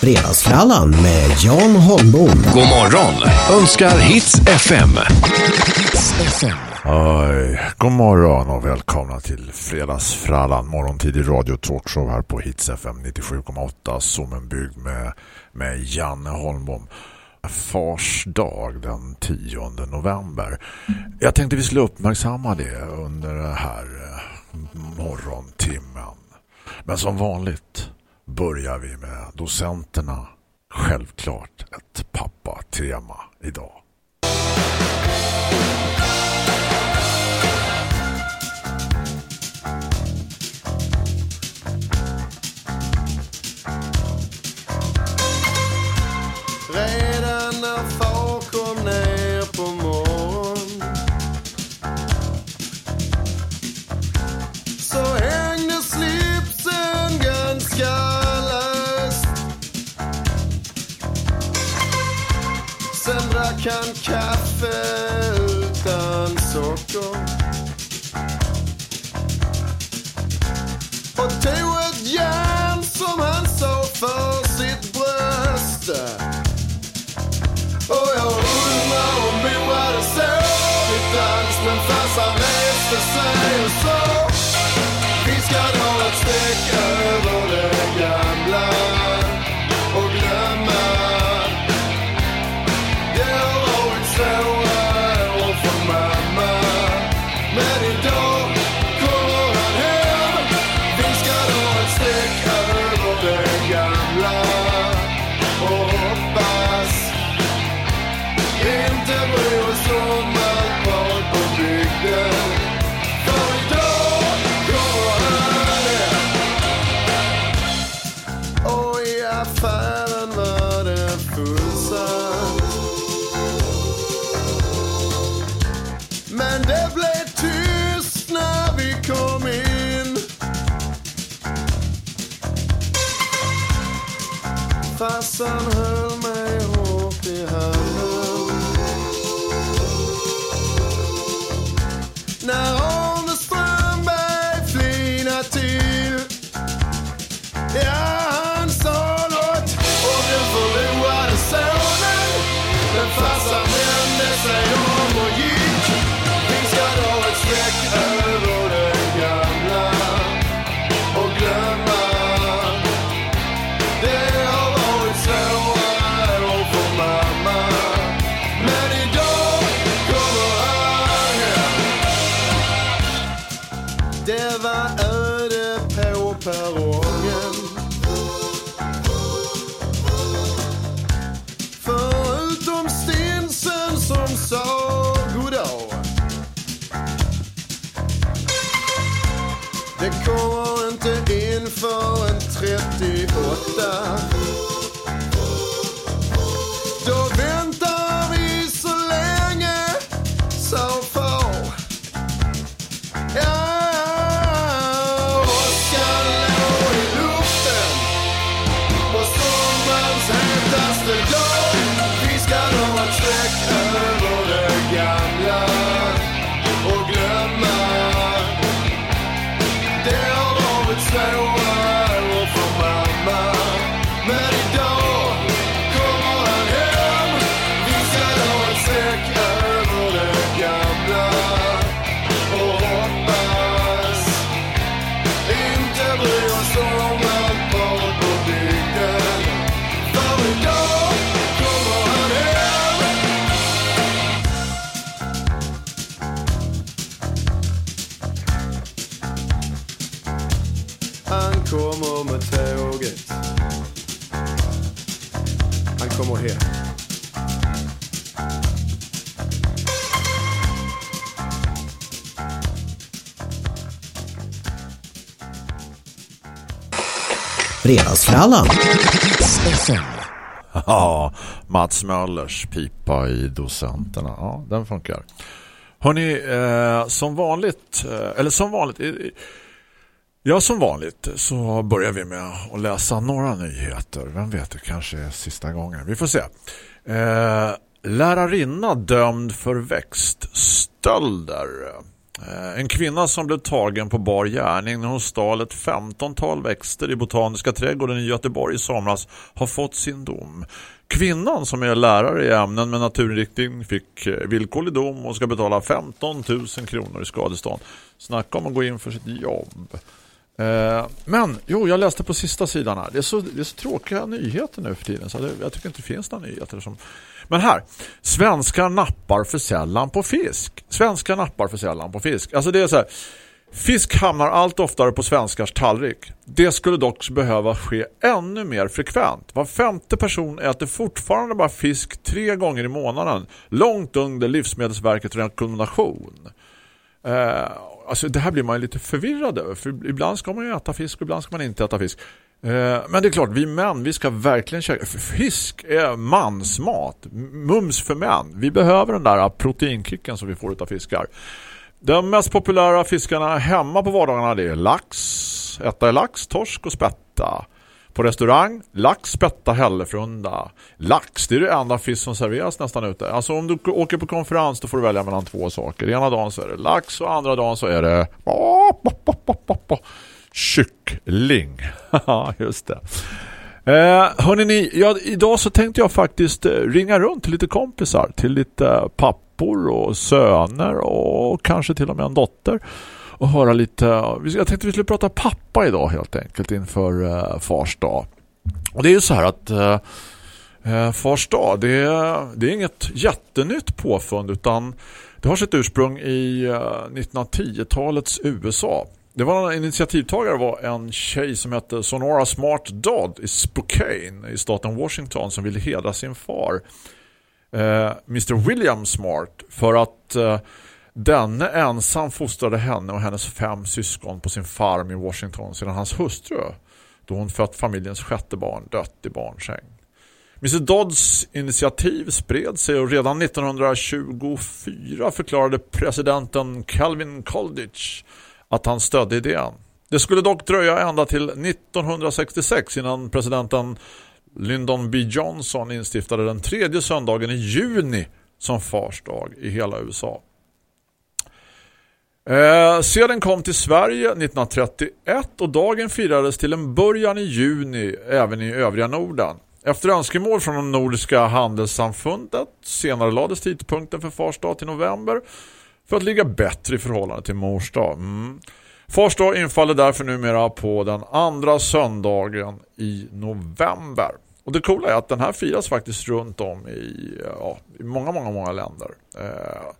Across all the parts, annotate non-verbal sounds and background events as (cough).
Fredagsfrallan med Jan Holmbom. God morgon önskar Hits FM. Hits FM. Aj, god morgon och välkomna till Fredagsfrallan. Morgontid i Radio Talkshow här på Hits FM 97,8. Som en bygg med, med Janne Holmbom. Fars dag den 10 november. Jag tänkte vi skulle uppmärksamma det under den här eh, morgontimmen. Men som vanligt börjar vi med docenterna. Självklart ett pappa-tema idag. kan kaffe utan socker. Och sun Allan. Ja, Mats Möllers pipa i docenterna. Ja, den funkar. Hörrni, eh, som vanligt, eh, eller som vanligt, eh, ja som vanligt så börjar vi med att läsa några nyheter. Vem vet, det kanske är sista gången. Vi får se. Eh, lärarinna dömd för växtstölder. Eh, en kvinna som blev tagen på bar gärning när hon stal ett 15-tal växter i Botaniska trädgården i Göteborg i somras har fått sin dom. Kvinnan som är lärare i ämnen med naturinriktning fick eh, villkorlig dom och ska betala 15 000 kronor i skadestånd. Snacka om att gå in för sitt jobb. Eh, men, jo, jag läste på sista sidan här. Det är så, det är så tråkiga nyheter nu för tiden så jag tycker inte det finns några nyheter som... Men här, svenskar nappar för sällan på fisk. Svenskar nappar för sällan på fisk. Alltså det är så här, fisk hamnar allt oftare på svenskars tallrik. Det skulle dock behöva ske ännu mer frekvent. Var femte person äter fortfarande bara fisk tre gånger i månaden. Långt under Livsmedelsverkets rekommendation. Eh, alltså det här blir man ju lite förvirrad över. För ibland ska man ju äta fisk och ibland ska man inte äta fisk. Eh, men det är klart, vi män, vi ska verkligen käka. Fisk är mansmat. Mums för män. Vi behöver den där proteinkicken som vi får av fiskar. De mest populära fiskarna hemma på vardagarna det är lax. Äta är lax, torsk och spätta. På restaurang, lax, spätta, hällefrunda. Lax, det är det enda fisk som serveras nästan ute. Alltså om du åker på konferens då får du välja mellan två saker. Ena dagen så är det lax och andra dagen så är det kyckling. (laughs) Ja, just det. Eh, hörrni ni, ja, idag så tänkte jag faktiskt eh, ringa runt till lite kompisar, till lite eh, pappor och söner och kanske till och med en dotter och höra lite, jag tänkte vi skulle prata pappa idag helt enkelt inför eh, fars dag. Och det är ju så här att eh, eh fars dag, det, är- det är inget jättenytt påfund utan det har sitt ursprung i eh, 1910-talets USA. Det var en initiativtagare var en tjej som hette Sonora Smart Dodd i Spokane i staten Washington som ville hedra sin far eh, Mr. William Smart för att eh, denne ensam fostrade henne och hennes fem syskon på sin farm i Washington sedan hans hustru då hon fött familjens sjätte barn dött i barnsäng. Mr. Dodds initiativ spred sig och redan 1924 förklarade presidenten Calvin Coolidge att han stödde idén. Det skulle dock dröja ända till 1966 innan presidenten Lyndon B. Johnson instiftade den tredje söndagen i juni som fars dag i hela USA. Eh, sedan kom till Sverige 1931 och dagen firades till en början i juni även i övriga Norden. Efter önskemål från de nordiska handelssamfundet senare lades tidpunkten för fars dag till november för att ligga bättre i förhållande till mors dag. Mm. Fars dag infaller därför numera på den andra söndagen i november. Och det coola är att den här firas faktiskt runt om i, ja, i många, många, många länder. Eh,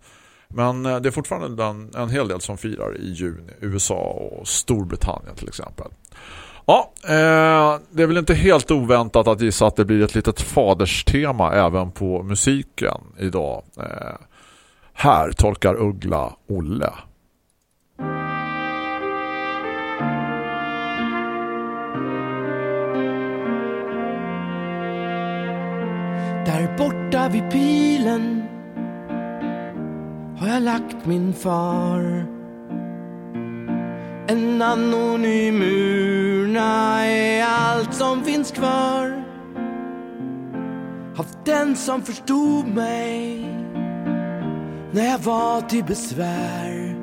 men eh, det är fortfarande en, en hel del som firar i juni. USA och Storbritannien till exempel. Ja, eh, det är väl inte helt oväntat att gissa att det blir ett litet faderstema även på musiken idag. Eh, här tolkar Uggla Olle. Där borta vid pilen har jag lagt min far. En anonym urna är allt som finns kvar. Av den som förstod mig när jag var till besvär.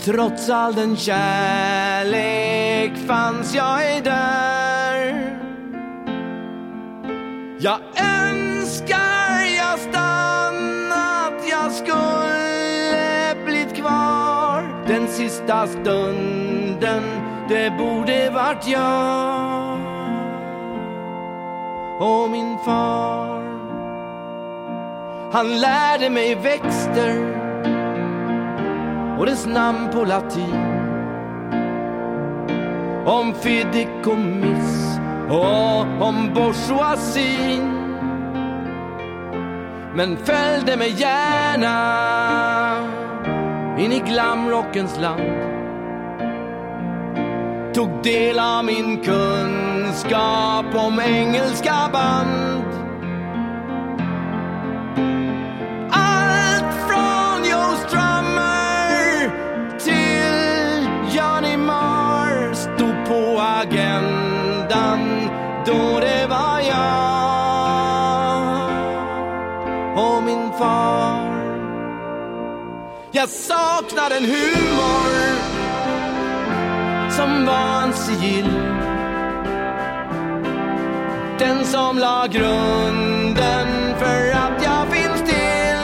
Trots all den kärlek fanns jag ej där. Jag önskar jag stannat, jag skulle blivit kvar den sista stunden, det borde vart jag och min far. Han lärde mig växter och dess namn på latin. Om fideikommiss och om bourgeoisin. Men följde mig gärna in i glamrockens land. Tog del av min kunskap om engelska band. Jag saknar en humor som var en sigill. Den som la grunden för att jag finns till.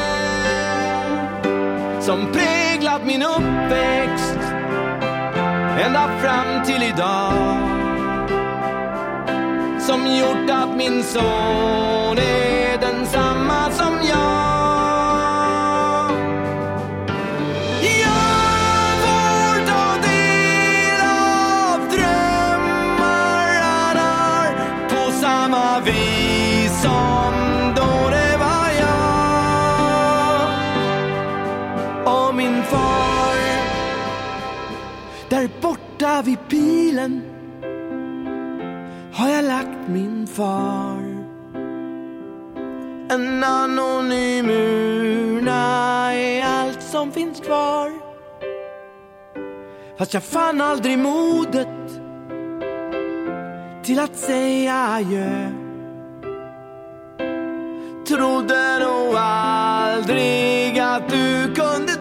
Som präglat min uppväxt ända fram till idag. Som gjort att min son är Där vid pilen har jag lagt min far. En anonym urna är allt som finns kvar. Fast jag fann aldrig modet till att säga adjö. Trodde nog aldrig att du kunde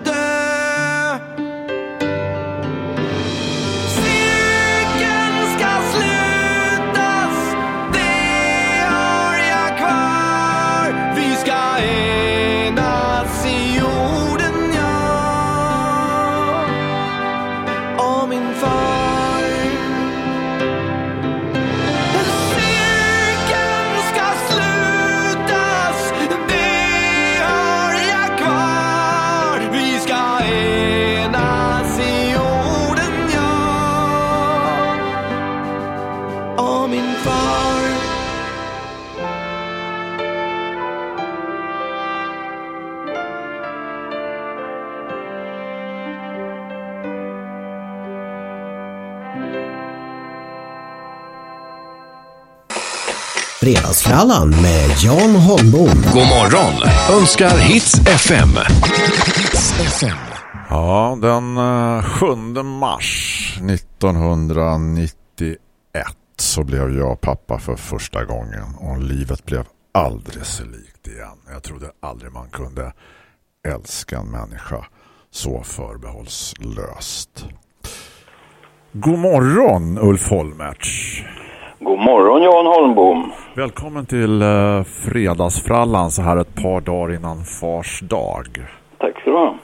Fredagsfrallan med Jan Holmbom. God morgon önskar Hits FM. Hits FM. Ja, den eh, 7 mars 1991 så blev jag pappa för första gången och livet blev aldrig så likt igen. Jag trodde aldrig man kunde älska en människa så förbehållslöst. God morgon Ulf Holmertz. God morgon Jan Holmbom. Välkommen till eh, Fredagsfrallan så här ett par dagar innan fars dag. Tack ska du ha.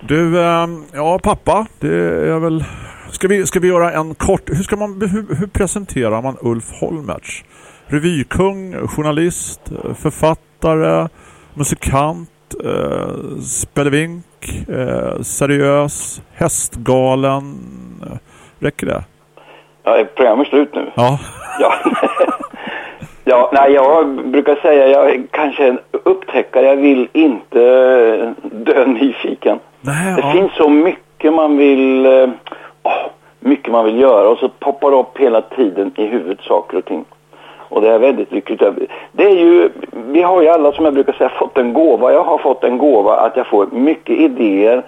Du, eh, ja pappa, det är väl... Ska vi, ska vi göra en kort... Hur, ska man, hur, hur presenterar man Ulf Holmertz? Revykung, journalist, författare, musikant, eh, spelevink, eh, seriös, hästgalen. Eh, Räcker det? Ja, är programmet slut nu? Ja. Ja. (laughs) ja, nej, jag brukar säga jag är kanske en upptäckare. Jag vill inte eh, dö nyfiken. Nej, Det ja. finns så mycket man vill... åh, mycket man vill göra och så poppar det upp hela tiden i huvudet saker och ting. Och det är väldigt lyckligt. Det är ju, vi har ju alla som jag brukar säga fått en gåva. Jag har fått en gåva att jag får mycket idéer.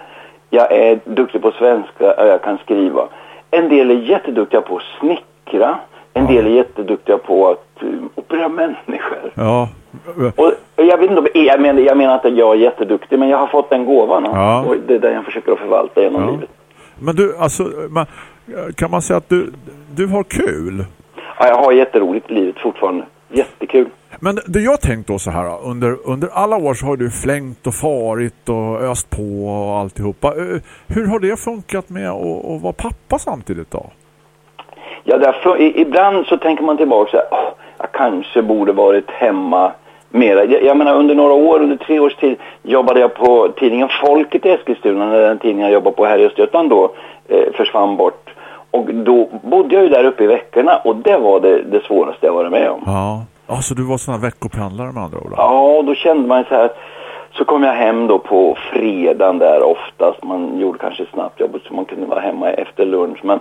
Jag är duktig på svenska och jag kan skriva. En del är jätteduktiga på att snickra. En del är jätteduktiga på att uh, operera människor. Ja. Och och jag vet inte, om- jag menar, jag menar inte att jag är jätteduktig, men jag har fått den gåvan. Ja. Och det är den jag försöker att förvalta genom Ja. livet. Men du, alltså, man, kan man säga att du, du har kul? Ja, jag har jätteroligt i livet fortfarande. Jättekul. Men det jag tänkt då så här, under, under alla år så har du flängt och farit och öst på och alltihopa. Eh, Hur har det funkat med att, att vara pappa samtidigt då? Ja, därför, i, ibland så tänker man tillbaka så här, "Åh, jag kanske borde varit hemma mera. Jag, jag menar under några år, under tre års tid jobbade jag på tidningen Folket i Eskilstuna när den tidningen jag jobbade på här i Östergötland då eh, försvann bort. Och då bodde jag ju där uppe i veckorna och det var det, det svåraste jag varit med om. Ja. Alltså du var sån här veckopendlare med andra ord? Ja, då kände man så här. Så kom jag hem då på fredagen där oftast. Man gjorde kanske snabbt jobbet så man kunde vara hemma efter lunch. Men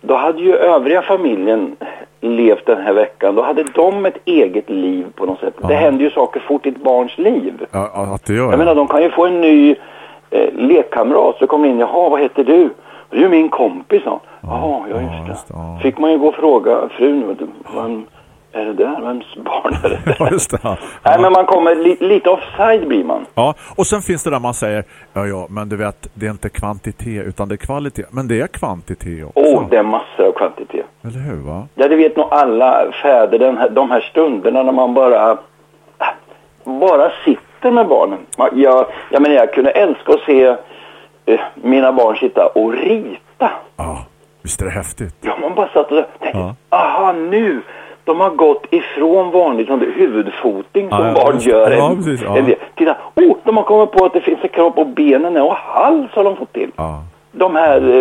då hade ju övriga familjen levt den här veckan. Då hade de ett eget liv på något sätt. Det händer ju saker fort i ett barns liv. Ja, ja, att det gör Jag det. menar, de kan ju få en ny eh, lekkamrat. Så kommer in, jaha, vad heter du? Det är ju min kompis, sa. Jaha, ja ja, just det. ja. Fick man ju gå och fråga frun, är det där? Vems barn är det där? (laughs) Ja, just det. Ja. Nej, men man kommer li lite offside blir man. Ja, och sen finns det där man säger, ja ja, men du vet, det är inte kvantitet utan det är kvalitet. Men det är kvantitet också. Åh, det är massor av kvantitet. Eller hur va? Ja, det vet nog alla fäder, den här, de här stunderna när man bara, bara sitter med barnen. Jag, jag menar, jag kunde älska att se eh, mina barn sitta och rita. Ja, visst är det häftigt. Ja, man bara satt och tänkte, Ja. aha nu, de har gått ifrån vanlig sån huvudfoting som Ja, barn gör. ja, en- precis, ja. en del. Titta, oh, de har kommit på att det finns en kropp på benen och hals har de fått till. Ja. De här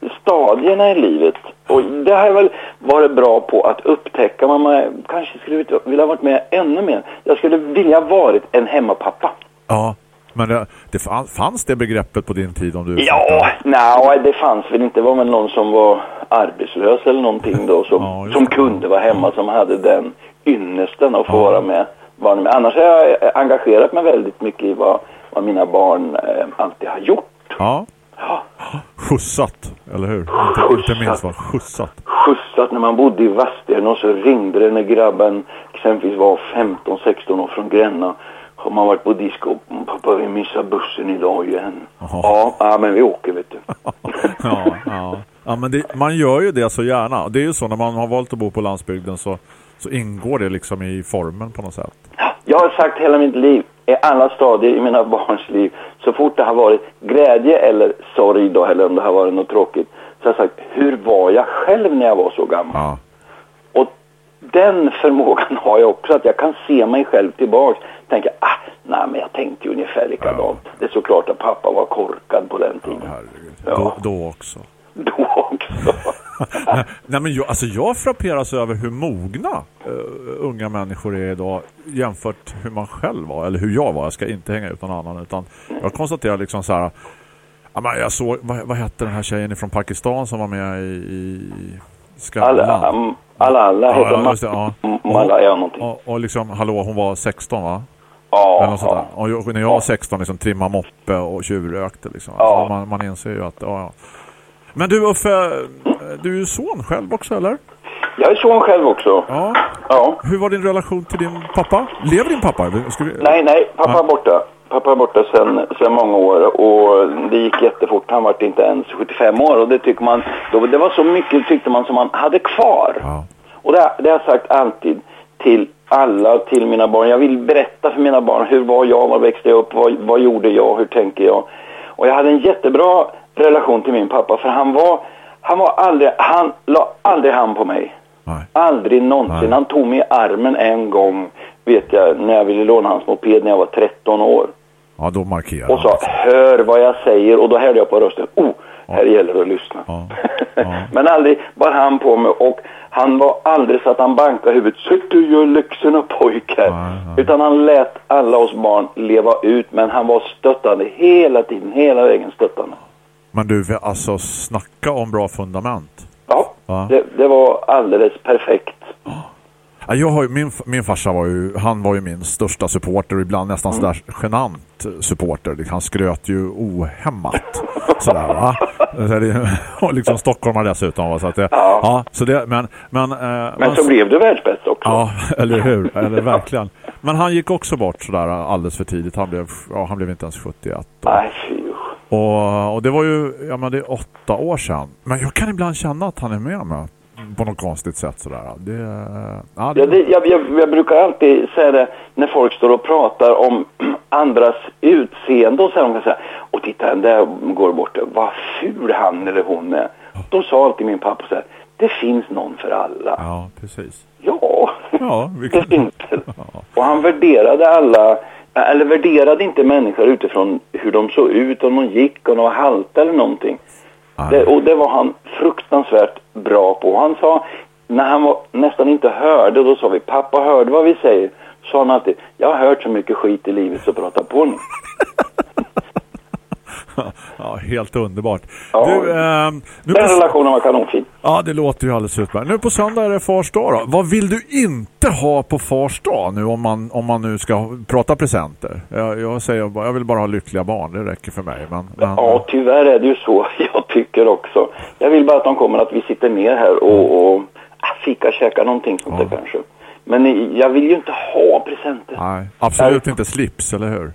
eh, stadierna i livet. Och det har jag väl varit bra på att upptäcka. Man kanske skulle vilja- varit med ännu mer. Jag skulle vilja varit en hemmapappa. Ja, men det, det fann- fanns det begreppet på din tid om du... Ja, nej, det fanns väl inte. Det var väl någon som var arbetslös eller någonting då som, Ja, som kunde vara hemma, som hade den ynnesten att få Ja. vara med barnen. Men annars har jag eh, engagerat mig väldigt mycket i vad, vad mina barn eh, alltid har gjort. Ja, Ja, skjutsat, eller hur? Inte, inte Skjutsat. minst vad skjutsat. skjutsat när man bodde i Vadstena och så ringde det när grabben exempelvis var 15-16 år från Gränna. Har man varit på disco? Pappa, vi missar bussen idag igen. Jaha. Ja, ja, men vi åker vet du. (laughs) Ja, ja. Ja men det, man gör ju det så gärna. Det är ju så när man har valt att bo på landsbygden så, så ingår det liksom i formen på något sätt. Jag har sagt hela mitt liv, i alla stadier i mina (laughs) barns liv, så fort det har varit glädje eller sorg då, eller om det har varit något tråkigt, så har jag sagt, hur var jag själv när jag var så gammal? Ja, Och den förmågan har jag också, att jag kan se mig själv tillbaks. Tänka, ah, nej men jag tänkte ju ungefär likadant. Det är såklart att pappa var korkad på den tiden. herregud. Ja. Då, då också. Då också. (laughs) Nej men jag, alltså jag frapperas över hur mogna eh, unga människor är idag jämfört hur man själv var eller hur jag var. Jag ska inte hänga ut någon annan utan jag konstaterar liksom så här jag såg, vad, vad hette den här tjejen från Pakistan som var med i, i Skavlan? Alla, um, alla, alla heter ja, just det, ja. M- Malla, ja någonting. Och, och liksom, hallå, hon var 16 va? Ja, ja. Och när jag var 16 liksom trimma moppe och tjuvrökte liksom. Ja. Alltså, man, man inser ju att, ja, ja. Men du Uffe, du är ju son själv också eller? Jag är son själv också. Ja. Ja. Hur var din relation till din pappa? Lever din pappa? Vi... Nej, nej, pappa Ja. är borta. Pappa är borta sedan, sedan många år och det gick jättefort. Han var inte ens 75 år och det tycker man, då, det var så mycket tyckte man som man hade kvar. Ja. Och det, det har jag sagt alltid till alla, till mina barn. Jag vill berätta för mina barn, hur var jag, var växte jag upp, vad, vad gjorde jag, hur tänker jag? Och jag hade en jättebra relation till min pappa för han var, han var aldrig, han la aldrig hand på mig. Nej. Aldrig någonsin. Nej. Han tog mig i armen en gång, vet jag, när jag ville låna hans moped när jag var 13 år. Ja, då markerar Och sa, han. hör vad jag säger. Och då hörde jag på rösten, oh, här gäller det att lyssna. Ja. (laughs) Ja. Men aldrig bar han på mig och han var aldrig så att han bankade huvudet. Sätt du gör läxorna pojkar. Ja, ja. Utan han lät alla oss barn leva ut. Men han var stöttande hela tiden, hela vägen stöttande. Men du, alltså snacka om bra fundament. Ja, Ja. Det, det var alldeles perfekt. Ja, Jag har ju, min, min farsa var ju, han var ju min största supporter och ibland nästan Mm. sådär genant supporter. Han skröt ju ohämmat. Sådär va? (laughs) Och liksom stockholmare dessutom. Va? Så att det, Ja. ja. så det, men, men, eh, Men man- så blev du världsbäst också. Ja, (laughs) eller hur? Eller verkligen. Men han gick också bort sådär alldeles för tidigt. Han blev, ja, han blev inte ens 71. Och, Nej, fy. Och, och det var ju, ja men det är åtta år sedan. Men jag kan ibland känna att han är med mig på något konstigt sätt sådär. Det, ja, det, Ja, det, jag, jag, jag brukar alltid säga det när folk står och pratar om (clears throat) andras utseende och så här, de kan säga och titta den där går bort, vad ful han eller hon är. Då sa alltid min pappa så här, det finns någon för alla. ja, precis. Ja, Ja, vi (laughs) det finns det. (laughs) Och han värderade alla, eller värderade inte människor utifrån hur de såg ut, om de gick, om de var halta eller någonting. Det, och det var han fruktansvärt bra på. Han sa, när han var, nästan inte hörde, då sa vi, pappa hörde vad vi säger. Sa han alltid, jag har hört så mycket skit i livet så prata på nu. (laughs) (laughs) ja, helt underbart. Ja. Du, ehm, nu Den på, relationen var kanonfin. ja, det låter ju alldeles utmärkt. Nu på söndag är det fars dag då. Vad vill du inte ha på fars dag nu om man, om man nu ska prata presenter? Jag, jag säger bara, jag vill bara ha lyckliga barn, det räcker för mig. Men, men, Ja, tyvärr är det ju så. (laughs) Jag tycker också. Jag vill bara att de kommer att vi sitter ner här och, och ah, fika, käka någonting sånt där kanske. Men jag vill ju inte ha presenter. Nej, absolut inte slips, eller hur?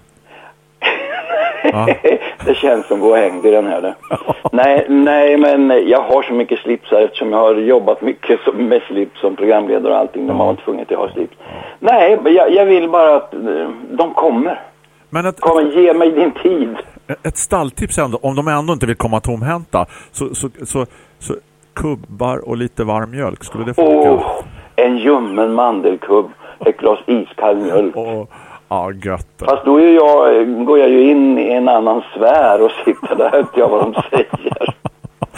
Ja. (laughs) det känns som gå och häng i den här. Det. (laughs) nej, nej, men jag har så mycket slipsar eftersom jag har jobbat mycket som, med slips som programledare och allting. När man var tvungen att ha slips. Nej, jag, jag vill bara att eh, de kommer. Men ett, Kom, ge mig din tid. ett stalltips ändå, om de ändå inte vill komma tomhänta, så, så, så, så kubbar och lite varm mjölk, skulle det funka? Åh, en ljummen mandelkubb, ett glas iskall mjölk. Åh, ja, gött. Fast då är jag, går jag ju in i en annan sfär och sitter där, hör inte jag vad de säger.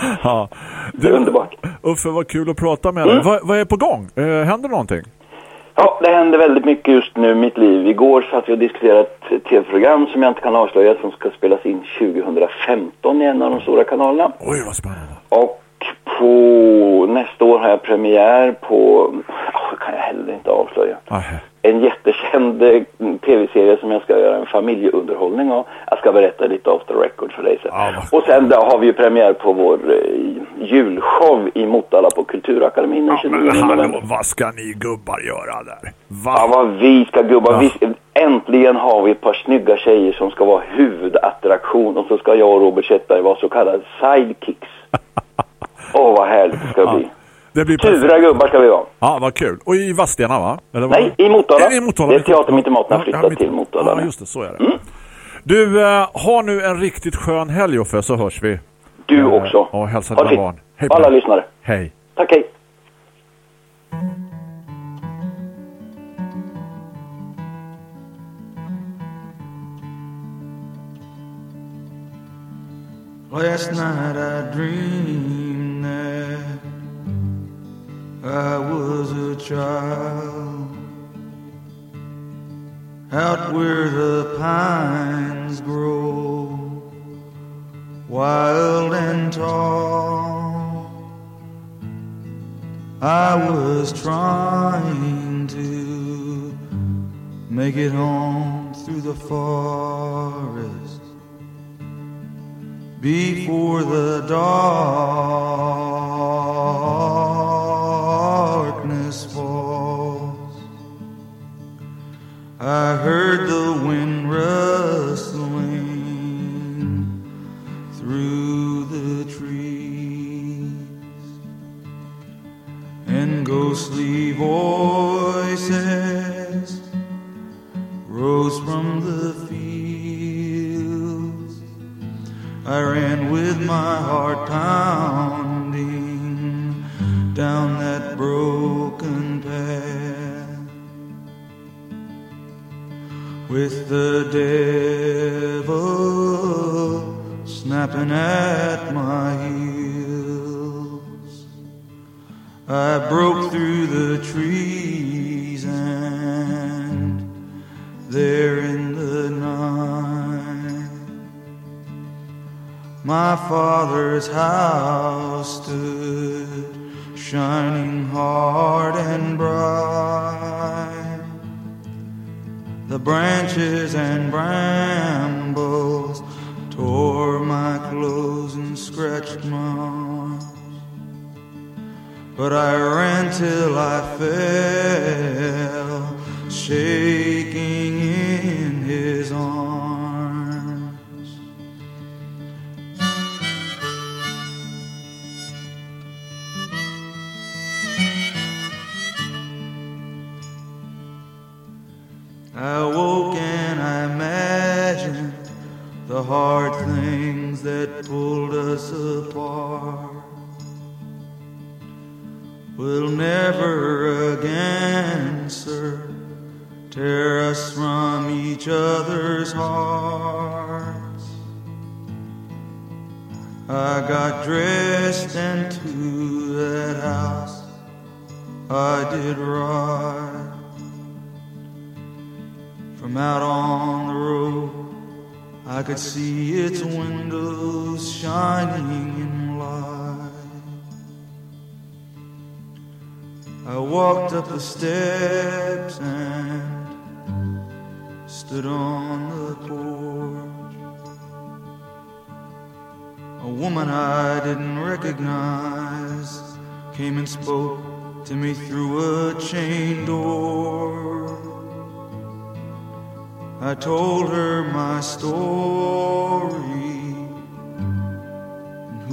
(laughs) Ja. Det är underbart. Uffe, vad kul att prata med dig. Mm. Vad, vad är på gång? Eh, händer någonting? Ja, det händer väldigt mycket just nu i mitt liv. Igår satt vi och diskuterade ett tv-program som jag inte kan avslöja som ska spelas in 2015 i en av de stora kanalerna. Oj, vad spännande. Och på nästa år har jag premiär på, oh, kan jag heller inte avslöja. Ah, En jättekänd eh, tv-serie som jag ska göra en familjeunderhållning av. Jag ska berätta lite off the record för dig sen. Ja, Och sen då har vi ju premiär på vår eh, julshow i Motala på Kulturakademin den Ja, 29 men hallå, november. vad ska ni gubbar göra där? Va? Ja, vad vi ska gubbar. Ja. Vi, äntligen har vi ett par snygga tjejer som ska vara huvudattraktion och så ska jag och Robert Zetterberg vara så kallade sidekicks. (laughs) Åh, vad härligt det ska bli. Det blir perfekt. gubbar ska vi vara. Ja, vad kul. Och i Vadstena, va? Eller vad? Nej, i Motala. Är det i Motala? Det är teatern mitt maten har Ja, flyttat ja, mitt- till Motala. Ja, just det, så är det. Du, eh, ha nu en riktigt skön helg, Uffe, så hörs vi. Du Eh, också. Och hälsa dina fint. barn. Hej alla dig. lyssnare. Hej. Tack, hej. Last night I dreamed that I was a child out where the pines grow wild and tall. I was trying to make it home through the forest before the darkness I heard the wind rustling through the trees and ghostly voices rose from the fields. I ran with my heart pounding down that broken with the devil snapping at my heels. I broke through the trees and there in the night my father's house stood shining hard and bright. Branches and brambles tore my clothes and scratched my arms. But I ran till I fell, shaking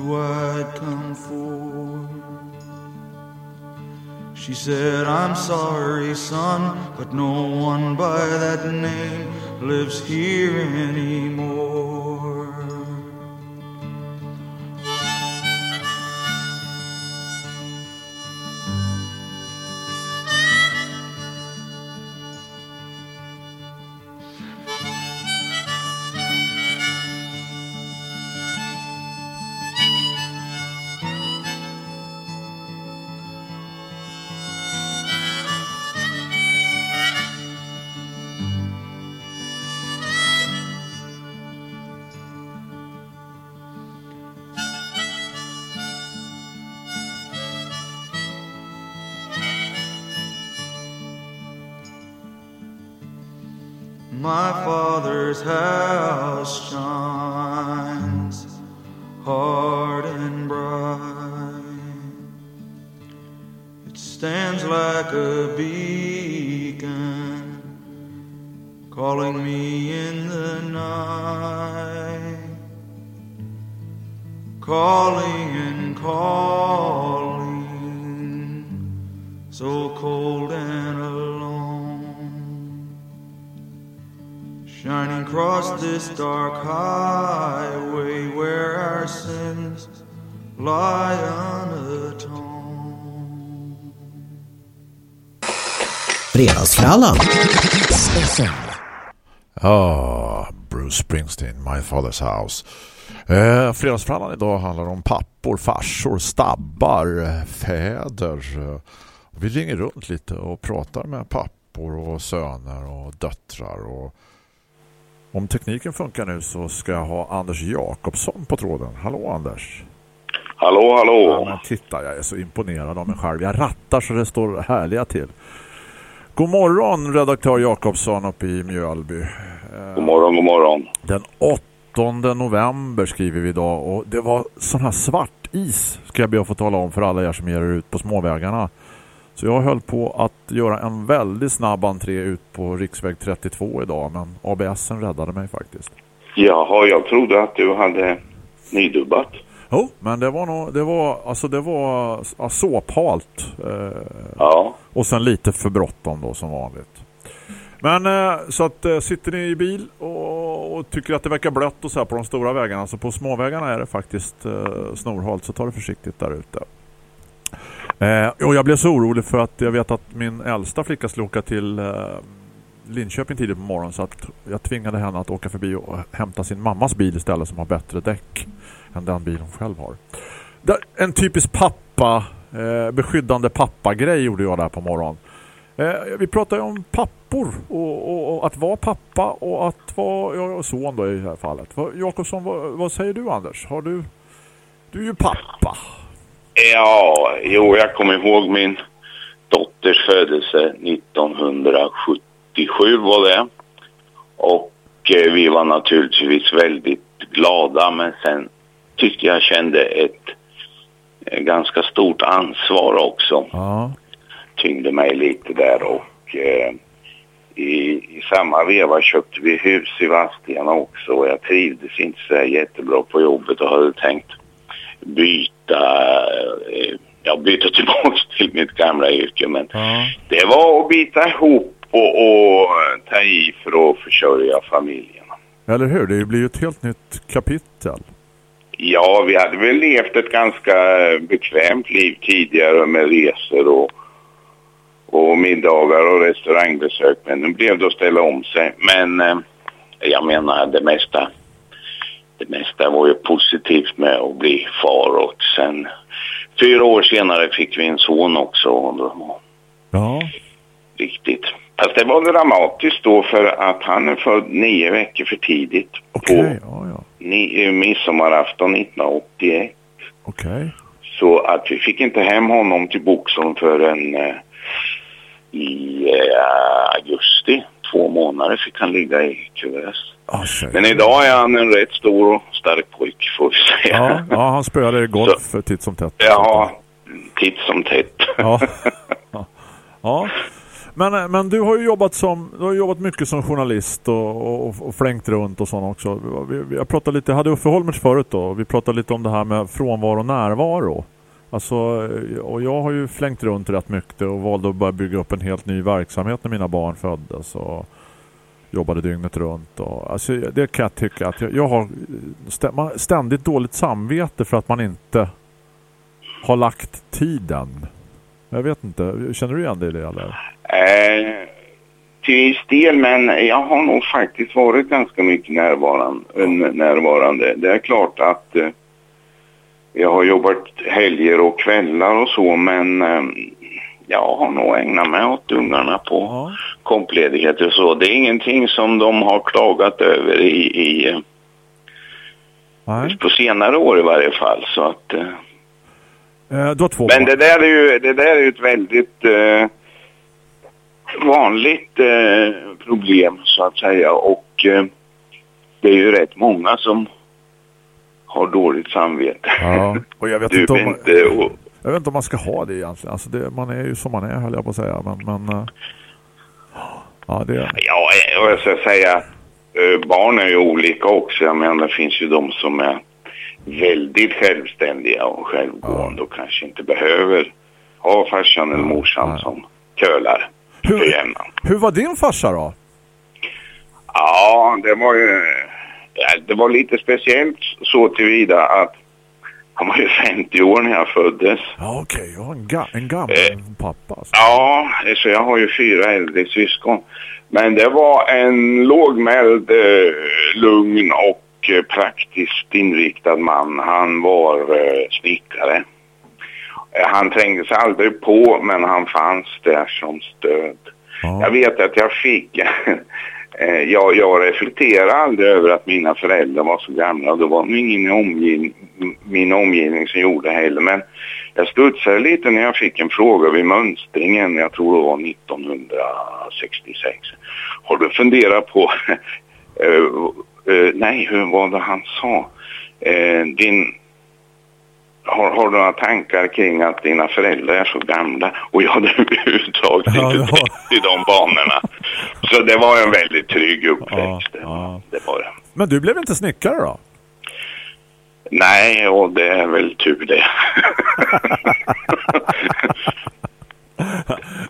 I'd come for. She said, I'm sorry, son, but no one by that name lives here anymore. Ja, Bruce Springsteen, My Father's House. Eh, fredagsfrallan idag handlar om pappor, farsor, stabbar, fäder. Vi ringer runt lite och pratar med pappor och söner och döttrar. Och om tekniken funkar nu så ska jag ha Anders Jakobsson på tråden. Hallå Anders! Hallå, Ja, hallå. men titta, jag är så imponerad av mig själv. Jag rattar så det står härliga till. God morgon, redaktör Jakobsson uppe i Mjölby. God morgon, god morgon. Den 8 november skriver vi idag och det var sån här svart is ska jag be att få tala om för alla er som ger er ut på småvägarna. Så jag höll på att göra en väldigt snabb entré ut på riksväg 32 idag men ABSen räddade mig faktiskt. Jaha, jag trodde att du hade nydubbat. Jo, men det var nog, det var, alltså det var ja, såphalt eh, Ja, och sen lite för bråttom då som vanligt. Men eh, så att eh, sitter ni i bil och, och tycker att det verkar blött och så här på de stora vägarna så på småvägarna är det faktiskt eh, snorhalt så ta det försiktigt där ute. Eh, och jag blev så orolig för att jag vet att min äldsta flicka skulle åka till eh, Linköping tidigt på morgonen så att jag tvingade henne att åka förbi och hämta sin mammas bil istället som har bättre däck än den bil hon själv har. En typisk pappa, eh, beskyddande pappa-grej gjorde jag där på morgonen. Eh, vi pratar ju om pappor och, och, och att vara pappa och att vara ja, son då i det här fallet. Jakobsson, vad, vad säger du Anders? Har du, du är ju pappa. ja jo, jag kommer ihåg min dotters födelse 1977 var det. Och eh, vi var naturligtvis väldigt glada men sen tyckte jag kände ett eh, ganska stort ansvar också. Ja. tyngde mig lite där och eh, i, i samma veva köpte vi hus i Vadstena också och jag trivdes inte så jättebra på jobbet och hade tänkt byta, eh, ja, byta (laughs) tillbaks till mitt gamla yrke men ja. det var att bita ihop och, och ta i för att försörja familjen. Eller hur? Det blir ju ett helt nytt kapitel. Ja, vi hade väl levt ett ganska bekvämt liv tidigare med resor och, och middagar och restaurangbesök. Men nu blev det att ställa om sig. Men eh, jag menar det mesta, det mesta var ju positivt med att bli far och sen fyra år senare fick vi en son också. Och Ja. riktigt. Fast det var dramatiskt då för att han är född nio veckor för tidigt. Okej, ja, ja. Ni, eh, midsommarafton 1981. Okej. Så att vi fick inte hem honom till Boxholm förrän eh, i eh, augusti. Två månader fick han ligga i kuvös. Tjej. Men idag är han en rätt stor och stark pojk får vi säga. Ja, ja, han spelade golf titt som tätt. Ja, titt som tätt. Ja. (laughs) Men, eh, men du har ju jobbat som du har jobbat mycket som journalist och, och, och flängt runt och sånt också. Vi, vi, jag pratade lite, jag hade Uffe Holmers förut då. Vi pratade lite om det här med frånvaro och närvaro. Alltså, eh, och jag har ju flängt runt rätt mycket och valde att börja bygga upp en helt ny verksamhet när mina barn föddes och jobbade dygnet runt. Och, alltså, det kan jag tycka att jag, jag har eh, ständigt dåligt samvete för att man inte har lagt tiden. Jag vet inte, känner du igen det i det eller? Eh, till viss del, men jag har nog faktiskt varit ganska mycket närvarande. närvarande. Det är klart att eh, jag har jobbat helger och kvällar och så, men eh, jag har nog ägnat mig åt ungarna på Ja. kompledighet och så. Det är ingenting som de har klagat över i, i eh, på senare år i varje fall. Så att, Eh, du har två Men det där är ju, det där är ju ett väldigt eh, vanligt eh, problem så att säga och eh, det är ju rätt många som har dåligt samvete. Ja. Och jag vet, Du inte om, inte och, jag vet inte om man ska ha det egentligen. Alltså det, man är ju som man är höll jag på att säga. Men, men eh, ja, det Ja, eh, jag ska säga, eh, barn är ju olika också. Jag menar, det finns ju de som är väldigt självständiga och självgående och kanske inte behöver ha farsan eller morsan som kölar Hur- för jämnan. Hur var din farsa då? Ja, det var ju ja, det var lite speciellt så tillvida att han var ju 50 år när jag föddes. Ja okej, jag har en, ga en gammal Eh. pappa. Alltså. Ja, så jag har ju fyra äldre syskon. Men det var en lågmäld, eh, lugn och eh, praktiskt inriktad man. Han var eh, snickare. Eh, Han trängde sig aldrig på, men han fanns där som stöd. Ja. Jag vet att jag fick... (laughs) eh, jag, jag reflekterar aldrig över att mina föräldrar var så gamla. Det var ingen i omgivning, min omgivning som gjorde heller. Men jag studsade lite när jag fick en fråga vid mönstringen. Jag tror det var 1966. Har du funderat på... (laughs) eh, nej, hur var det han sa? Eh, din... Har, har du några tankar kring att dina föräldrar är så gamla? Och jag hade (laughs) överhuvudtaget Ja, inte tänkt i de banorna. Så det var en väldigt trygg uppväxt. Ja, ja. Det var det. Men du blev inte snickare då? Nej, och det är väl tur det. (laughs) (laughs)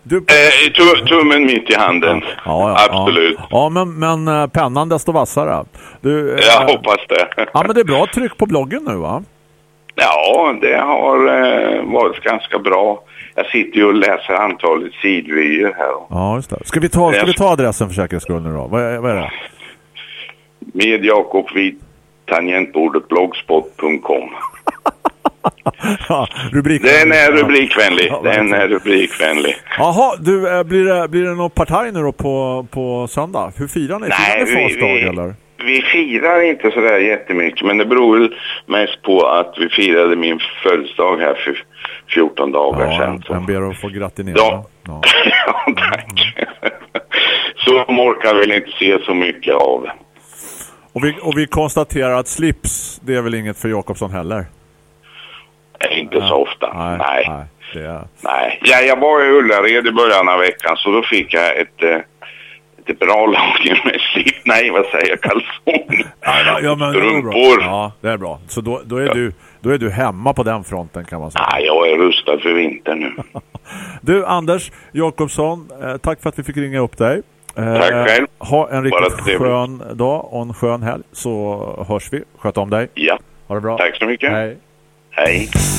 Du, eh, tu- tummen mitt i handen. ja, ja, Absolut. Ja, ja men, men eh, pennan desto vassare. Du, eh, Jag hoppas det. (laughs) Ja men det är bra tryck på bloggen nu va? Ja, det har eh, varit ganska bra. Jag sitter ju och läser antalet sidvyer här. Ja just det. Ska vi ta, ska vi ta adressen för säkerhets skull nu då? Vad är, vad är det? Med Jakob vid tangentbordet blogspot.com. (laughs) Ja. Den är rubrikvänlig. Ja, Den är rubrikvänlig. Jaha, du, eh, blir det, blir det något partaj nu då på, på söndag? Hur firar ni? Nej, firar ni vi, vi, eller? vi firar inte sådär jättemycket. Men det beror väl mest på att vi firade min födelsedag här för 14 dagar Ja, sedan. jag ber att få gratinera. Ja. Ja. (laughs) ja, tack. (laughs) Så de orkar väl inte se så mycket av. Och, vi, och vi konstaterar att slips, det är väl inget för Jakobsson heller? Inte så ofta. Nej, Nej. nej. Är... Nej. Ja, jag var i Ullared i början av veckan så då fick jag ett, eh, ett bra (laughs) lager med slip. Nej, vad säger jag? Kalsonger. Ja, ja, men det är bra. Strumpor. Ja, det är bra. Så då, då, är du, då är du hemma på den fronten kan man säga. Nej, jag är rustad för vintern nu. (laughs) Du, Anders Jakobsson, eh, tack för att vi fick ringa upp dig. Eh, Tack själv. Ha en riktigt skön dag och en skön helg så hörs vi. Sköt om dig. Ja, Ha det bra. tack så mycket. Hej. Hej.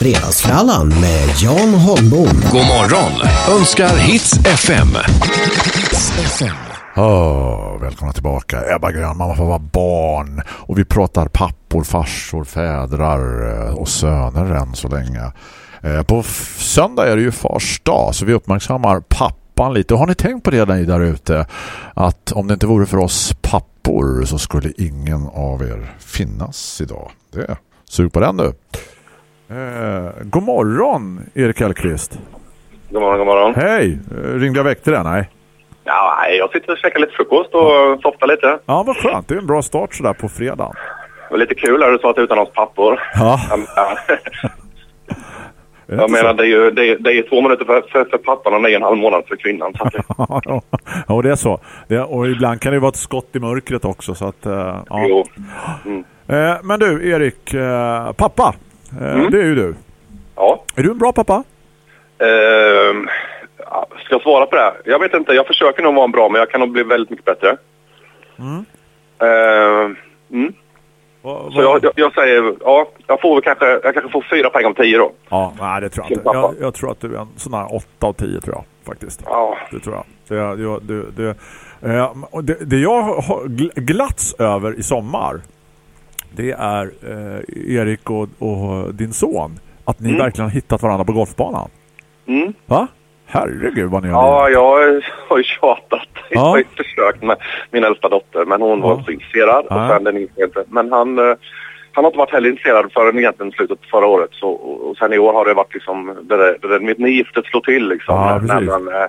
Fredagsfrallan med Jan Holmbom. God morgon önskar Hits FM. Hits FM. Oh, välkomna tillbaka. Ebba Grön, mamma får vara barn. Och vi pratar pappor, farsor, fädrar eh, och söner än så länge. Eh, På söndag är det ju fars dag så vi uppmärksammar pappan lite. Och har ni tänkt på det där ute? Att om det inte vore för oss pappor så skulle ingen av er finnas idag. Det sug på den du. Eh, god morgon Erik Hellqvist. God morgon, god morgon. Hej, Eh, ringde jag väckte dig? Nej. Ja, nej, jag sitter och käkar lite frukost och softar lite. Ja, vad skönt. Det är en bra start sådär på fredag. Det var lite kul här du sa att utan oss pappor. Ja. (laughs) Ja, det Jag menar, det är ju det är, det är två minuter för, för, för pappan och nio och en halv månad för kvinnan. Så att, (laughs) ja, ja, det är så. Det, och ibland kan det vara ett skott i mörkret också. Så att, eh, ja. jo. Eh, men du, Erik, pappa. Eh, Mm. Det är ju du. Ja. Är du en bra pappa? Ja, ska jag svara på det? Jag vet inte, jag försöker nog vara bra men jag kan nog bli väldigt mycket bättre. Mm. Ehm, mm. Vad- Så jag, jag, jag säger, ja, jag får kanske, jag kanske får fyra poäng om tio då. Ja, nej, det tror jag inte. Jag, jag tror att du är en sån här 8 av 10 tror jag faktiskt. Ja. Det tror jag. Det, det, det, det, eh, det, det jag har gl- glatts över i sommar det är eh, Erik och, och din son. Att ni Mm. verkligen har hittat varandra på golfbanan. Mm. Va? Herregud vad ni har Ja, jag (laughs) har ju tjatat. Jag Ja. har ju försökt med min äldsta dotter, men hon var Ja. inte så intresserad. Nej. Och sen den inte. Men han, eh, han har inte varit heller intresserad förrän egentligen slutet förra året. Så, och sen i år har det varit liksom, det där, det mitt giftet slår till liksom. Ja, När man, eh,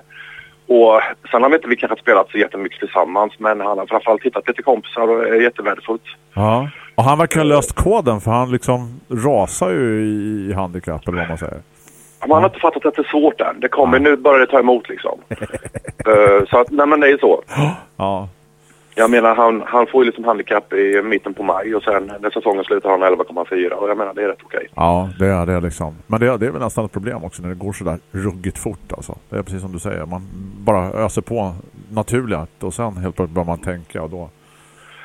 och sen har vi inte vi kanske spelat så jättemycket tillsammans, men han har framförallt hittat lite kompisar och är jättevärdefullt. Ja. Och han verkar ha löst koden för han liksom rasar ju i, handikapp eller vad man säger. Men han har inte fattat att det är svårt än. Det kommer, nu börjar det ta emot liksom. (laughs) Eh, så att, nej men det är så. Ja. Jag menar han, han får ju liksom handikapp i mitten på maj och sen när säsongen slutar har han 11,4 och jag menar det är rätt okej. Ja, det är det liksom. Men det, det är väl nästan ett problem också när det går så där ruggigt fort alltså. Det är precis som du säger. Man bara öser på naturligt och sen helt plötsligt börjar man tänka och då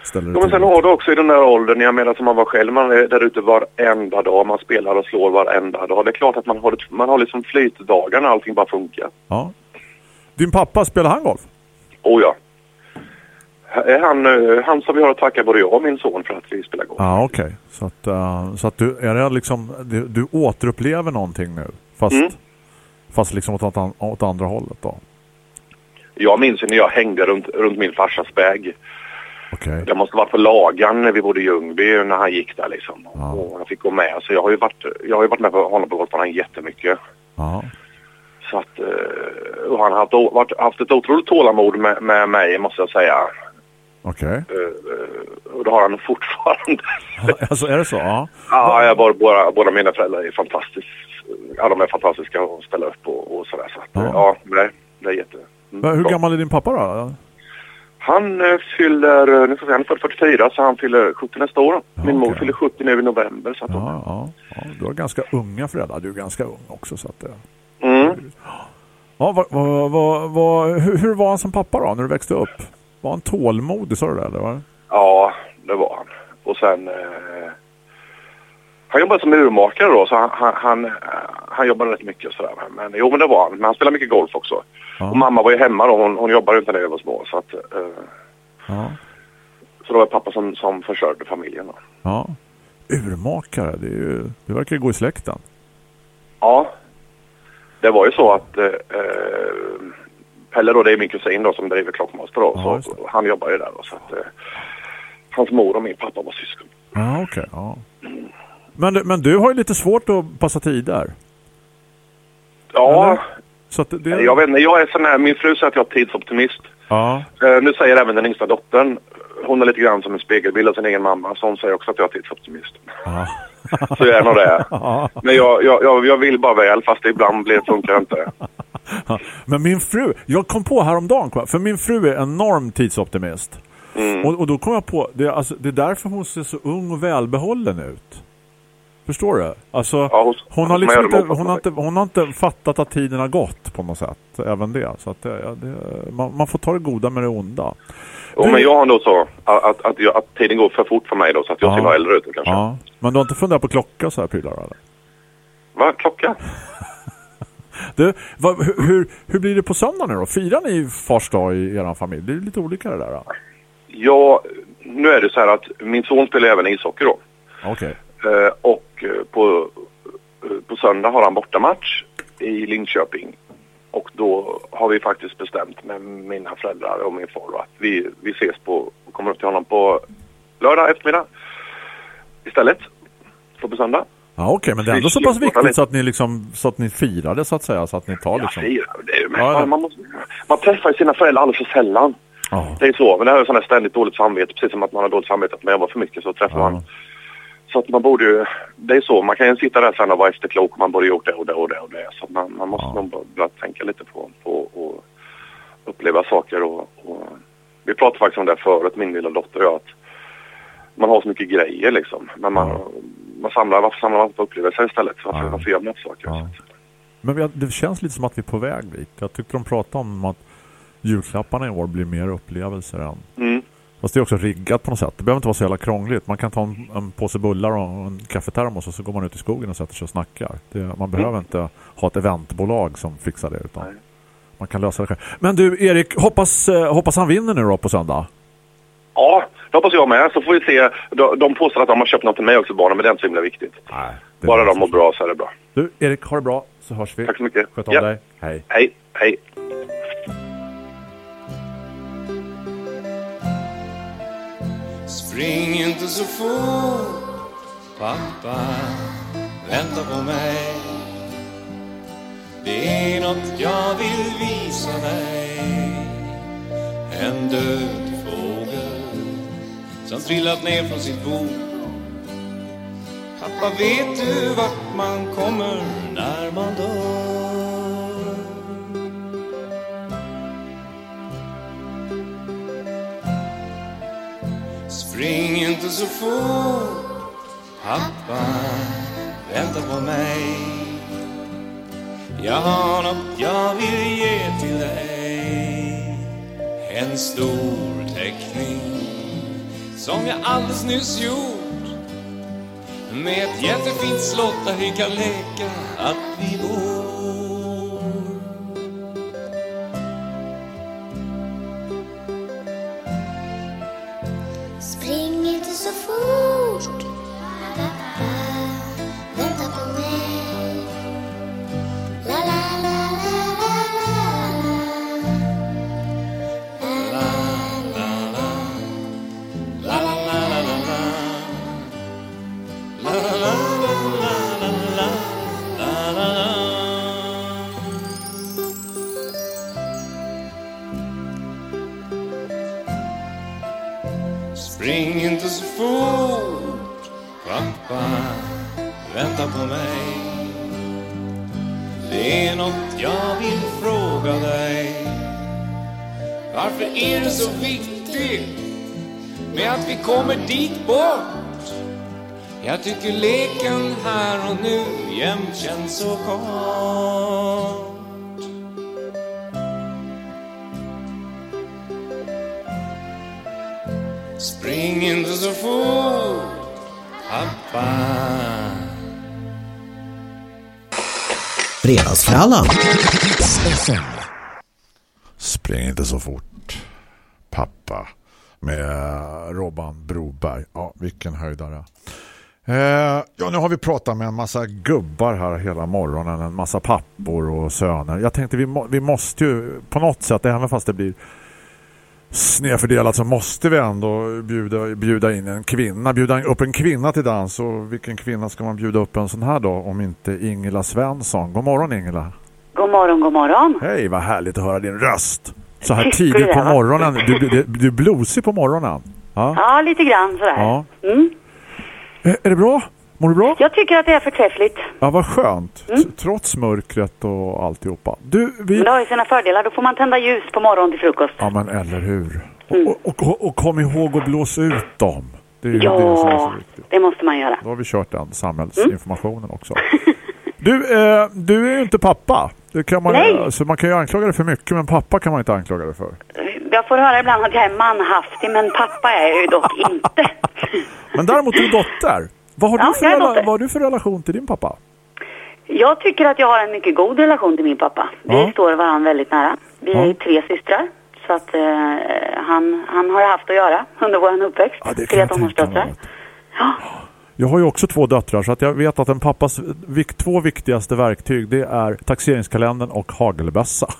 ställer Ja, men sen har du också i den där åldern, jag menar som man var själv, man är där ute varenda dag, man spelar och slår varenda dag. Det är klart att man har, man har liksom flytdagar när allting bara funkar. Ja. Din pappa, spelar han golf? Oh ja. Han, eh, han som vi har att tacka både jag och min son för att vi spelar golf. Ja, okej. Så att, eh, så att du, är det liksom, du, du återupplever någonting nu? Fast, Mm. fast liksom åt, åt, åt andra hållet då? Jag minns ju när jag hängde runt, runt min farsas bag. Okej. Jag måste varit på Lagan när vi bodde i Ljungby när han gick där liksom. Ja. Och jag fick gå med. Så jag har ju varit, jag har ju varit med på honom på golfbanan jättemycket. Ja. Så att, eh, och han har haft, varit, haft ett otroligt tålamod med, med mig måste jag säga. Okej. Eh, och det har han fortfarande. Alltså är det så? Ja. ja, jag bara, båda, båda mina föräldrar är fantastiskt. Ja, de är fantastiska att ställa upp och, och sådär. Så att, Ja. ja, det, det är jätte... mm, hur gammal är din pappa då? Han eh, fyller, eh, nu ska säga, han är född 44 så han fyller 70 nästa år. Min mor okej. fyller 70 nu i november. Så att Ja, ja, ja. Du har ganska unga föräldrar. Du är ganska ung också. Så att, eh. mm. ja, vad, vad, vad, hur, hur var han som pappa då när du växte upp? Var han tålmodig, sa du det? Eller? vad? Ja, det var han. Och sen... Eh, han jobbade som urmakare då, så han, han, han, han jobbade rätt mycket och sådär. Men jo, men det var han. Men han spelade mycket golf också. Ja. Och mamma var ju hemma då. Hon, hon jobbade inte när vi var små. Så, att, eh, Ja. så det var pappa som, som försörjde familjen då. ja. Urmakare, det, är ju, det verkar ju gå i släkten. Ja. Det var ju så att eh, eh, Pelle då, det är min kusin då som driver Klockmaster då. Ja, så, han jobbar ju där då. Så att, eh, hans mor och min pappa var syskon. Ja, okej. ja. Men, men du har ju lite svårt att passa tider. Ja, Eller? Så det, jag vet inte. Jag är sån här, min fru säger att jag är tidsoptimist. Ja, Eh, nu säger även den yngsta dottern, hon är lite grann som en spegelbild av sin egen mamma, så hon säger också att jag är tidsoptimist. ja. Så jag är nog det. (laughs) Ja. Men jag, jag, jag, jag vill bara väl, fast det ibland blir, funkar inte. Men min fru, jag kom på häromdagen, för min fru är enorm tidsoptimist. Mm. Och, och då kom jag på, det, alltså, det är därför hon ser så ung och välbehållen ut. Förstår du? Alltså, Ja, hos- hon, har liksom inte, hon, har inte, hon har inte fattat att tiden har gått på något sätt. Även det. Så att det, det man, man får ta det goda med det onda. Och, men jag har då så att, att, att, att tiden går för fort för mig då, så att jag Ja. ser bara äldre ut kanske. Ja. Men du har inte funderat på klocka så här prylar eller? Va? Klocka? (laughs) Du, vad, hur- hur, blir det på söndag nu då? Firar ni fars dag i er familj? Det är lite olika det där. då. Ja, nu är det så här att min son spelar även ishockey då. Okej. Eh, och eh, på, eh, på söndag har han bortamatch i Linköping. Och då har vi faktiskt bestämt med mina föräldrar och min far att vi, vi ses på, kommer upp till honom på lördag eftermiddag istället. På söndag. Ja, okej, men det är ändå så pass viktigt så att ni liksom så att ni firade så att säga så att ni tar liksom. firar, det är ju med. Ja, ja. Man, måste, man träffar ju sina föräldrar alldeles för sällan. Ja. Det är så, men det här är här ständigt dåligt samvete. Precis som att man har dåligt samvete att man jobbar för mycket så träffar man. Så att man borde ju, det är så, man kan ju sitta där sen och vara efterklok och man borde gjort det och det och det och det. Så man, man måste nog bara börja tänka lite på, på och uppleva saker och, och vi pratade faktiskt om det förut, min lilla dotter och jag, att man har så mycket grejer liksom. Men man, man samlar, varför samlar man inte på upplevelser istället? Varför, varför gör man inte saker? Men vi, det känns lite som att vi är på väg dit. Jag tyckte de pratade om att julklapparna i år blir mer upplevelser än. Mm. Fast det är också riggat på något sätt. Det behöver inte vara så jävla krångligt. Man kan ta en, en påse bullar och en kaffetermos och så går man ut i skogen och sätter sig och snackar. Det, man Mm. behöver inte ha ett eventbolag som fixar det utan man kan lösa det själv. Men du Erik, hoppas, eh, hoppas han vinner nu då på söndag. Ja, det hoppas jag med. Så får vi se. De, de påstår att de har köpt något till mig också, barnen, men det är inte så himla viktigt. Bara de mår bra så är det bra. Du Erik, ha det bra så hörs vi. Tack så mycket. Sköt om Ja. dig. Hej. Hej, hej. Spring inte så fort Pappa, vänta på mig. Det är något jag vill visa dig. En död fågel som trillat ner från sitt bo Pappa, vet du vart man kommer när man dör? Spring inte så fort. Pappa, vänta på mig. Jag har något jag vill ge till dig. En stor teckning Som jag alldeles nyss gjort. Med ett jättefint slott där vi kan leka att vi bor. På mig. Det är något jag vill fråga dig. Varför är det så viktigt med att vi kommer dit bort? Jag tycker leken här och nu jämt känns så kort. Spring inte så fort, pappa. Fredagsfrallan. Spring inte så fort. Pappa. Med Robban Broberg. Ja, vilken höjdare. Eh, ja, nu har vi pratat med en massa gubbar här hela morgonen. En massa pappor och söner. Jag tänkte vi, må, vi måste ju på något sätt, även fast det blir snedfördelat så måste vi ändå bjuda, bjuda in en kvinna. Bjuda upp en kvinna till dans. Och vilken kvinna ska man bjuda upp en sån här då? Om inte Ingela Svensson. God morgon Ingela. God morgon, god morgon. Hej, vad härligt att höra din röst. Så här Tycker tidigt på morgonen. Du, du, du är blosig på morgonen. Ja. Ja, lite grann sådär. Ja. Mm. Är, är det bra? Mår du bra? Jag tycker att det är förträffligt. Ja, vad skönt. Mm. Trots mörkret och alltihopa. Du, vi... Men det har ju sina fördelar. Då får man tända ljus på morgonen till frukost. Ja, men eller hur? Mm. Och, och, och, och kom ihåg att blåsa ut dem. Det är ju det som är så Ja, viktigt. det måste man göra. Då har vi kört den samhällsinformationen också. (laughs) Du, eh, du är ju inte pappa. Det kan man, Nej. Så man kan ju anklaga dig för mycket, men pappa kan man inte anklaga dig för. Jag får höra ibland att jag är manhaftig, men pappa är jag ju dock inte. (laughs) Men däremot är du dotter. Vad har, Ja, du för är vad har du för relation till din pappa? Jag tycker att jag har en mycket god relation till min pappa. Vi Ja. står varandra väldigt nära. Vi är Ja. tre systrar. Så att eh, han, han har haft att göra under vår uppväxt. Ja, det kan jag tänka mig. Jag har ju också två döttrar så att jag vet att en pappas två viktigaste verktyg det är taxeringskalendern och hagelbössa. (laughs)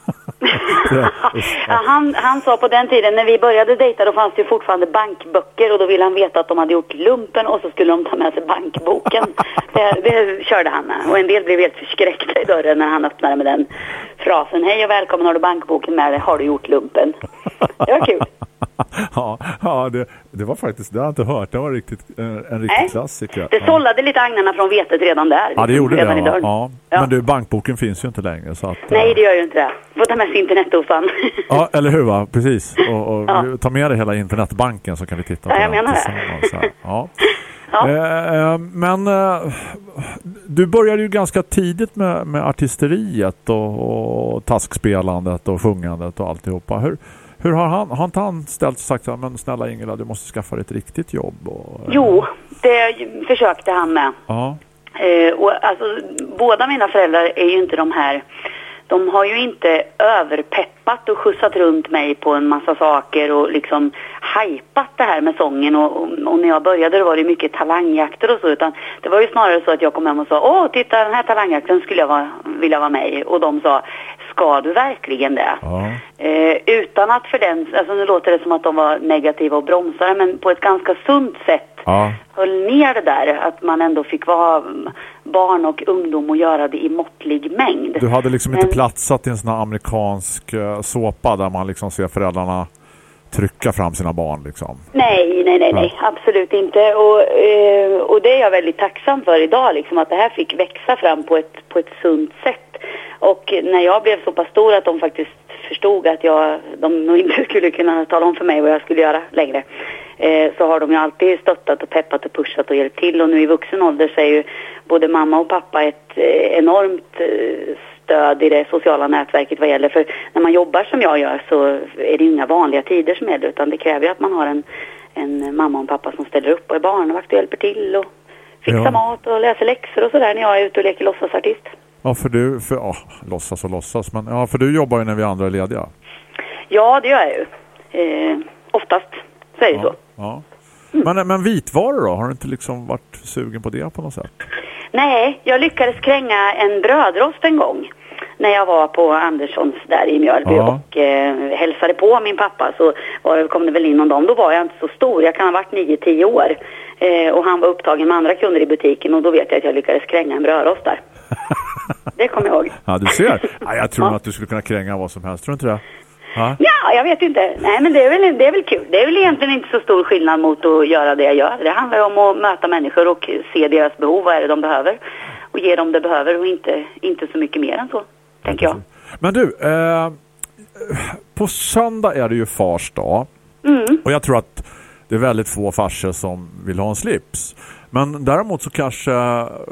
Ja, han, han sa på den tiden när vi började dejta då fanns det ju fortfarande bankböcker och då ville han veta att de hade gjort lumpen och så skulle de ta med sig bankboken. (laughs) det, det körde han med och en del blev helt förskräckta i dörren när han öppnade med den frasen. Hej och välkommen, har du bankboken med dig? Har du gjort lumpen? Det var kul. (laughs) ja, ja det, det var faktiskt, det har jag inte hört. Det var riktigt, eh, en, riktig Nej. klassiker. Det sållade lite agnarna från vetet redan där. ja, det gjorde det. redan i Ja. Ja. Ja. Men du, bankboken finns ju inte längre. Så att, eh, Nej, det gör ju inte det. Får ta med sig internetdosan. (laughs) Ja, eller hur va? Precis. Och, och Ja. ta med dig hela internetbanken så kan vi titta på Ja, jag menar det. Ja. (laughs) Ja. Eh, eh, men eh, du började ju ganska tidigt med, med artisteriet och, och taskspelandet och sjungandet och alltihopa. Hur, hur har han, har inte han ställt sagt så här, men snälla Ingela, du måste skaffa dig ett riktigt jobb? Och, Jo, det försökte han med. Ja. Eh, och alltså, båda mina föräldrar är ju inte de här de har ju inte överpeppat och skjutsat runt mig på en massa saker och liksom hypat det här med sången och, och, och när jag började då var det mycket talangjakter och så utan det var ju snarare så att jag kom hem och sa åh titta den här talangjakten skulle jag vara, vilja vara med i och de sa ska du verkligen det? Ja. Eh, utan att för den, alltså nu låter det som att de var negativa och bromsade men på ett ganska sunt sätt Ja. höll ner det där att man ändå fick vara barn och ungdom och göra det i måttlig mängd. Du hade liksom Men- inte platsat i en sån här amerikansk eh, såpa där man liksom ser föräldrarna trycka fram sina barn liksom. Nej, nej, nej, nej, absolut inte. Och, eh, och det är jag väldigt tacksam för idag, liksom, att det här fick växa fram på ett, på ett sunt sätt. Och när jag blev så pass stor att de faktiskt förstod att jag, de nog inte (laughs) skulle kunna tala om för mig vad jag skulle göra längre, eh, så har de ju alltid stöttat och peppat och pushat och hjälpt till. Och nu i vuxen ålder så är ju både mamma och pappa ett eh, enormt eh, stöd i det sociala nätverket vad gäller. För när man jobbar som jag gör så är det ju inga vanliga tider som gäller utan det kräver ju att man har en, en mamma och en pappa som ställer upp och är barnvakt och hjälper till och fixar Ja. mat och läser läxor och sådär när jag är ute och leker låtsasartist. Ja, för du, för, ja, låtsas och låtsas, men ja, för du jobbar ju när vi andra är lediga. Ja, det gör jag ju. Eh, oftast så är det så. Ja. Men, men vitvaror då? Har du inte liksom varit sugen på det på något sätt? Nej, jag lyckades kränga en brödrost en gång när jag var på Anderssons där i Mjölby Ja. och eh, hälsade på min pappa så var, det- kom det väl in någon dag. Då var jag inte så stor, jag kan ha varit 9-10 år. Eh, och han var upptagen med andra kunder i butiken och då vet jag att jag lyckades kränga en brödrost där. Det kommer jag ihåg. Ja, du ser. (laughs) Ja, jag tror att du skulle kunna kränga vad som helst, tror du inte det? Ja. Ja, jag vet inte. Nej, men det är, väl, det är väl kul. Det är väl egentligen inte så stor skillnad mot att göra det jag gör. Det handlar om att möta människor och se deras behov. Vad är det de behöver? Och ge dem det behöver och inte, inte så mycket mer än så, tänker jag. Men du, eh, på söndag är det ju fars dag. Mm. Och jag tror att det är väldigt få farsor som vill ha en slips. Men däremot så kanske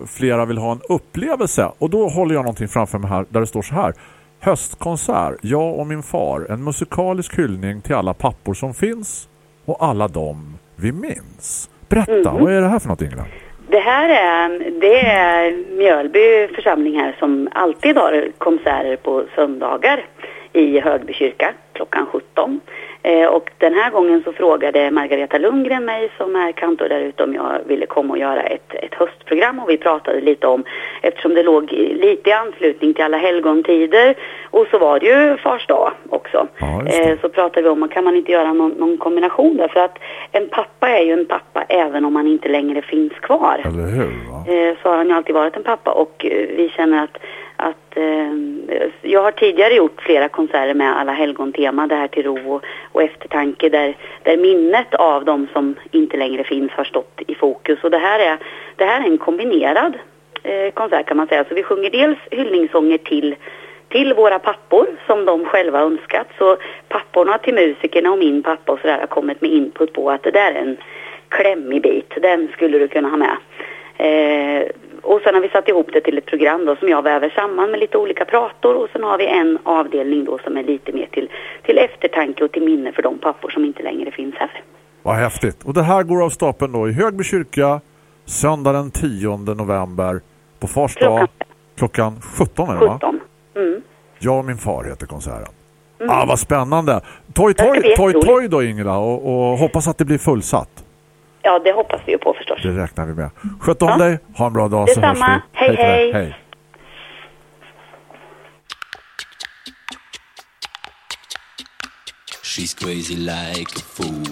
flera vill ha en upplevelse. Och då håller jag någonting framför mig här där det står så här. Höstkonsert, jag och min far. En musikalisk hyllning till alla pappor som finns och alla dem vi minns. Berätta, Mhm. vad är det här för något Ingela? Det här är, det är Mjölby församling här som alltid har konserter på söndagar i Högby kyrka klockan 17. Eh, och den här gången så frågade Margareta Lundgren mig som är kantor där ute om jag ville komma och göra ett, ett höstprogram och vi pratade lite om eftersom det låg lite i anslutning till alla helgontider och så var det ju fars dag också. Eh, så pratade vi om kan man inte göra någon, någon kombination där för att en pappa är ju en pappa även om han inte längre finns kvar. Eller hur? Va? Eh, så har han ju alltid varit en pappa och vi känner att, att eh, jag har tidigare gjort flera konserter med alla helgon-tema, det här till ro och, och eftertanke där, där minnet av de som inte längre finns har stått i fokus och det här är, det här är en kombinerad eh, konsert kan man säga. Så vi sjunger dels hyllningssånger till till våra pappor som de själva önskat. Så papporna till musikerna och min pappa och sådär har kommit med input på att det där är en klämmig bit, den skulle du kunna ha med. Eh, och sen har vi satt ihop det till ett program då som jag väver samman med lite olika prator och sen har vi en avdelning då som är lite mer till, till eftertanke och till minne för de pappor som inte längre finns här. Vad häftigt. Och det här går av stapeln då i Högby kyrka söndag den 10 november på fars dag. Klockan 17 är det va? 17. Mm. Jag och min far heter konserten. Mm. Ah, vad spännande. Toy toy, toy, jätteroligt. toy då Ingela och, och hoppas att det blir fullsatt. Ja, det hoppas vi ju på förstås. Det räknar vi med. Sköt om Ja. dig, ha en bra dag så hörs Detsamma. vi. Hej, till dig. hej. hej. She's crazy like a fool.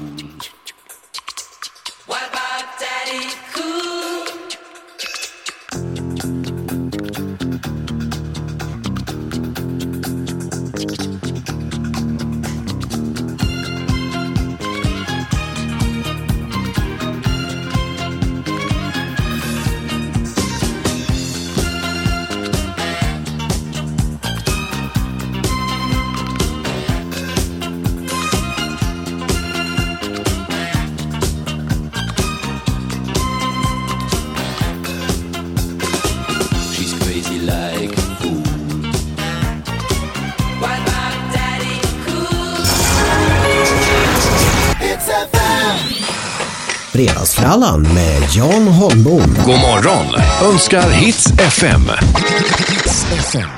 Fredagsfrallan med Jan Holmbom. God morgon önskar Hits FM. Hits FM.